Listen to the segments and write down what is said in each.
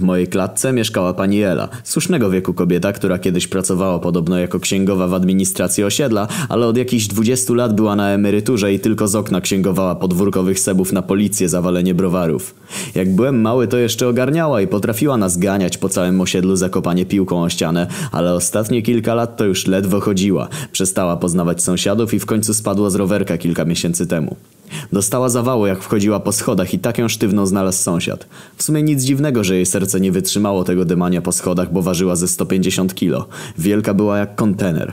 W mojej klatce mieszkała pani Ela, słusznego wieku kobieta, która kiedyś pracowała podobno jako księgowa w administracji osiedla, ale od jakichś 20 lat była na emeryturze i tylko z okna księgowała podwórkowych sebów na policję za walenie browarów. Jak byłem mały to jeszcze ogarniała i potrafiła nas ganiać po całym osiedlu zakopanie piłką o ścianę, ale ostatnie kilka lat to już ledwo chodziła. Przestała poznawać sąsiadów i w końcu spadła z rowerka kilka miesięcy temu. Dostała zawału jak wchodziła po schodach i tak ją sztywną znalazł sąsiad. W sumie nic dziwnego, że jej serce nie wytrzymało tego dymania po schodach, bo ważyła ze 150 kilo. Wielka była jak kontener.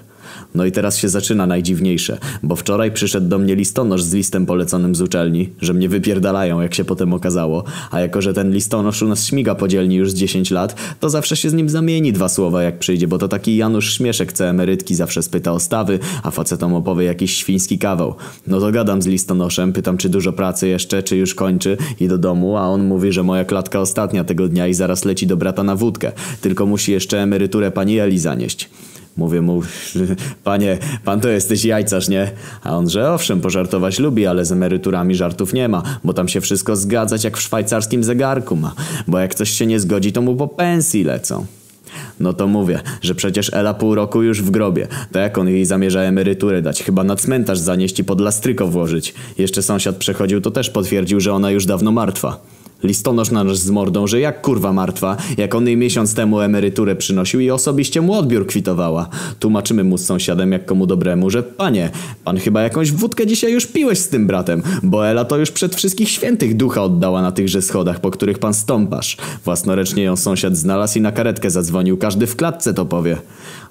No i teraz się zaczyna najdziwniejsze, bo wczoraj przyszedł do mnie listonosz z listem poleconym z uczelni, że mnie wypierdalają, jak się potem okazało, a jako, że ten listonosz u nas śmiga po dzielni już z 10 lat, to zawsze się z nim zamieni dwa słowa jak przyjdzie, bo to taki Janusz Śmieszek, co emerytki zawsze spyta o stawy, a facetom opowie jakiś świński kawał. No to gadam z listonoszem, pytam czy dużo pracy jeszcze, czy już kończy i do domu, a on mówi, że moja klatka ostatnia tego dnia i zaraz leci do brata na wódkę, tylko musi jeszcze emeryturę pani Eli zanieść. Mówię mu, panie, pan to jesteś jajcarz, nie? A on, że owszem, pożartować lubi, ale z emeryturami żartów nie ma, bo tam się wszystko zgadzać jak w szwajcarskim zegarku ma, bo jak ktoś się nie zgodzi, to mu po pensji lecą. No to mówię, że przecież Ela pół roku już w grobie. To jak on jej zamierza emeryturę dać? Chyba na cmentarz zanieść i pod lastryko włożyć. Jeszcze sąsiad przechodził, to też potwierdził, że ona już dawno martwa. Listonosz na nas z mordą, że jak kurwa martwa, jak on jej miesiąc temu emeryturę przynosił i osobiście mu odbiór kwitowała. Tłumaczymy mu z sąsiadem jak komu dobremu, że panie, pan chyba jakąś wódkę dzisiaj już piłeś z tym bratem, bo Ela to już przed wszystkich świętych ducha oddała na tychże schodach, po których pan stąpasz. Własnoręcznie ją sąsiad znalazł i na karetkę zadzwonił, każdy w klatce to powie.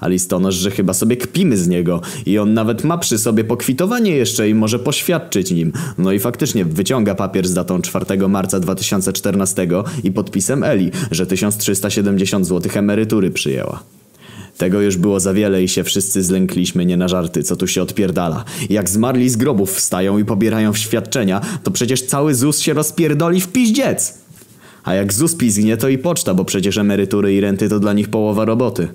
A listonosz, że chyba sobie kpimy z niego i on nawet ma przy sobie pokwitowanie jeszcze i może poświadczyć nim. No i faktycznie wyciąga papier z datą 4 marca 2000 2014 i podpisem Eli, że 1370 zł emerytury przyjęła. Tego już było za wiele i się wszyscy zlękliśmy nie na żarty, co tu się odpierdala. Jak zmarli z grobów wstają i pobierają świadczenia, to przecież cały ZUS się rozpierdoli w piździec. A jak ZUS pizgnie, to i poczta, bo przecież emerytury i renty to dla nich połowa roboty.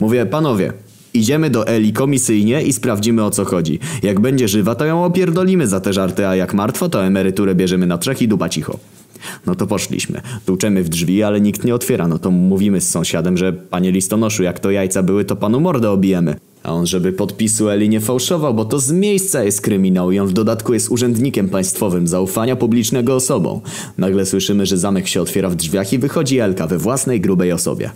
Mówię, panowie, idziemy do Eli komisyjnie i sprawdzimy o co chodzi. Jak będzie żywa, to ją opierdolimy za te żarty, a jak martwa, to emeryturę bierzemy na trzech i dupa cicho. No to poszliśmy. Tuczemy w drzwi, ale nikt nie otwiera. No to mówimy z sąsiadem, że panie listonoszu, jak to jajca były, to panu mordę obijemy. A on, żeby podpisu Eli nie fałszował, bo to z miejsca jest kryminał i on w dodatku jest urzędnikiem państwowym, zaufania publicznego osobą. Nagle słyszymy, że zamek się otwiera w drzwiach i wychodzi Elka we własnej grubej osobie.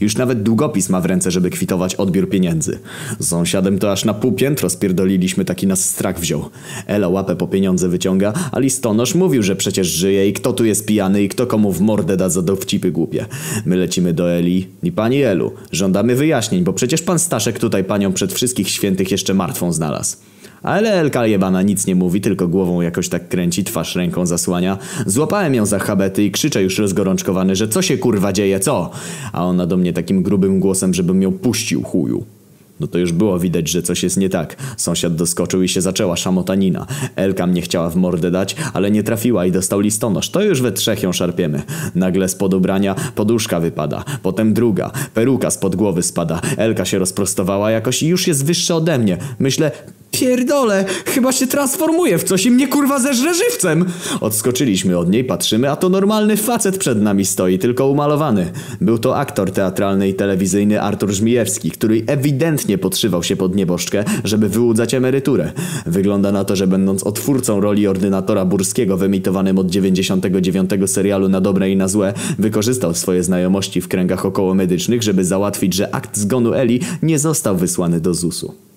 Już nawet długopis ma w ręce, żeby kwitować odbiór pieniędzy. Z sąsiadem to aż na pół piętro spierdoliliśmy, taki nas strach wziął. Ela łapę po pieniądze wyciąga, a listonosz mówił, że przecież żyje i kto tu jest pijany i kto komu w mordę da za dowcipy głupie. My lecimy do Eli i pani Elu. Żądamy wyjaśnień, bo przecież pan Staszek tutaj panią przed wszystkich świętych jeszcze martwą znalazł. Ale Elka jebana nic nie mówi, tylko głową jakoś tak kręci, twarz ręką zasłania. Złapałem ją za habety i krzyczę już rozgorączkowany, że co się kurwa dzieje, co? A ona do mnie takim grubym głosem, żebym ją puścił chuju. No to już było widać, że coś jest nie tak. Sąsiad doskoczył i się zaczęła szamotanina. Elka mnie chciała w mordę dać, ale nie trafiła i dostał listonosz. To już we trzech ją szarpiemy. Nagle spod ubrania poduszka wypada. Potem druga. Peruka spod głowy spada. Elka się rozprostowała jakoś i już jest wyższa ode mnie. Myślę, Pierdole, chyba się transformuje w coś i mnie kurwa zeżre żywcem. Odskoczyliśmy od niej, patrzymy, a to normalny facet przed nami stoi, tylko umalowany. Był to aktor teatralny i telewizyjny Artur Żmijewski, który ewidentnie podszywał się pod nieboszczkę, żeby wyłudzać emeryturę. Wygląda na to, że będąc otwórcą roli ordynatora Burskiego w emitowanym od 99 serialu na dobre i na złe, wykorzystał swoje znajomości w kręgach okołomedycznych, żeby załatwić, że akt zgonu Eli nie został wysłany do ZUS-u.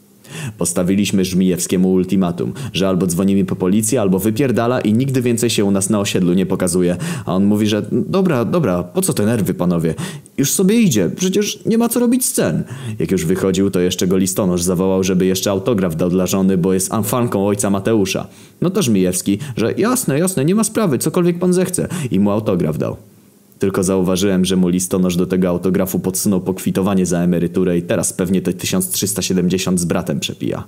Postawiliśmy Żmijewskiemu ultimatum, że albo dzwoni mi po policję, albo wypierdala i nigdy więcej się u nas na osiedlu nie pokazuje. A on mówi, że dobra, dobra, po co te nerwy panowie? Już sobie idzie, przecież nie ma co robić scen. Jak już wychodził, to jeszcze go listonosz zawołał, żeby jeszcze autograf dał dla żony, bo jest fanką ojca Mateusza. No to Żmijewski, że jasne, jasne, nie ma sprawy, cokolwiek pan zechce. I mu autograf dał. Tylko zauważyłem, że mu listonosz do tego autografu podsunął pokwitowanie za emeryturę i teraz pewnie te 1370 z bratem przepija.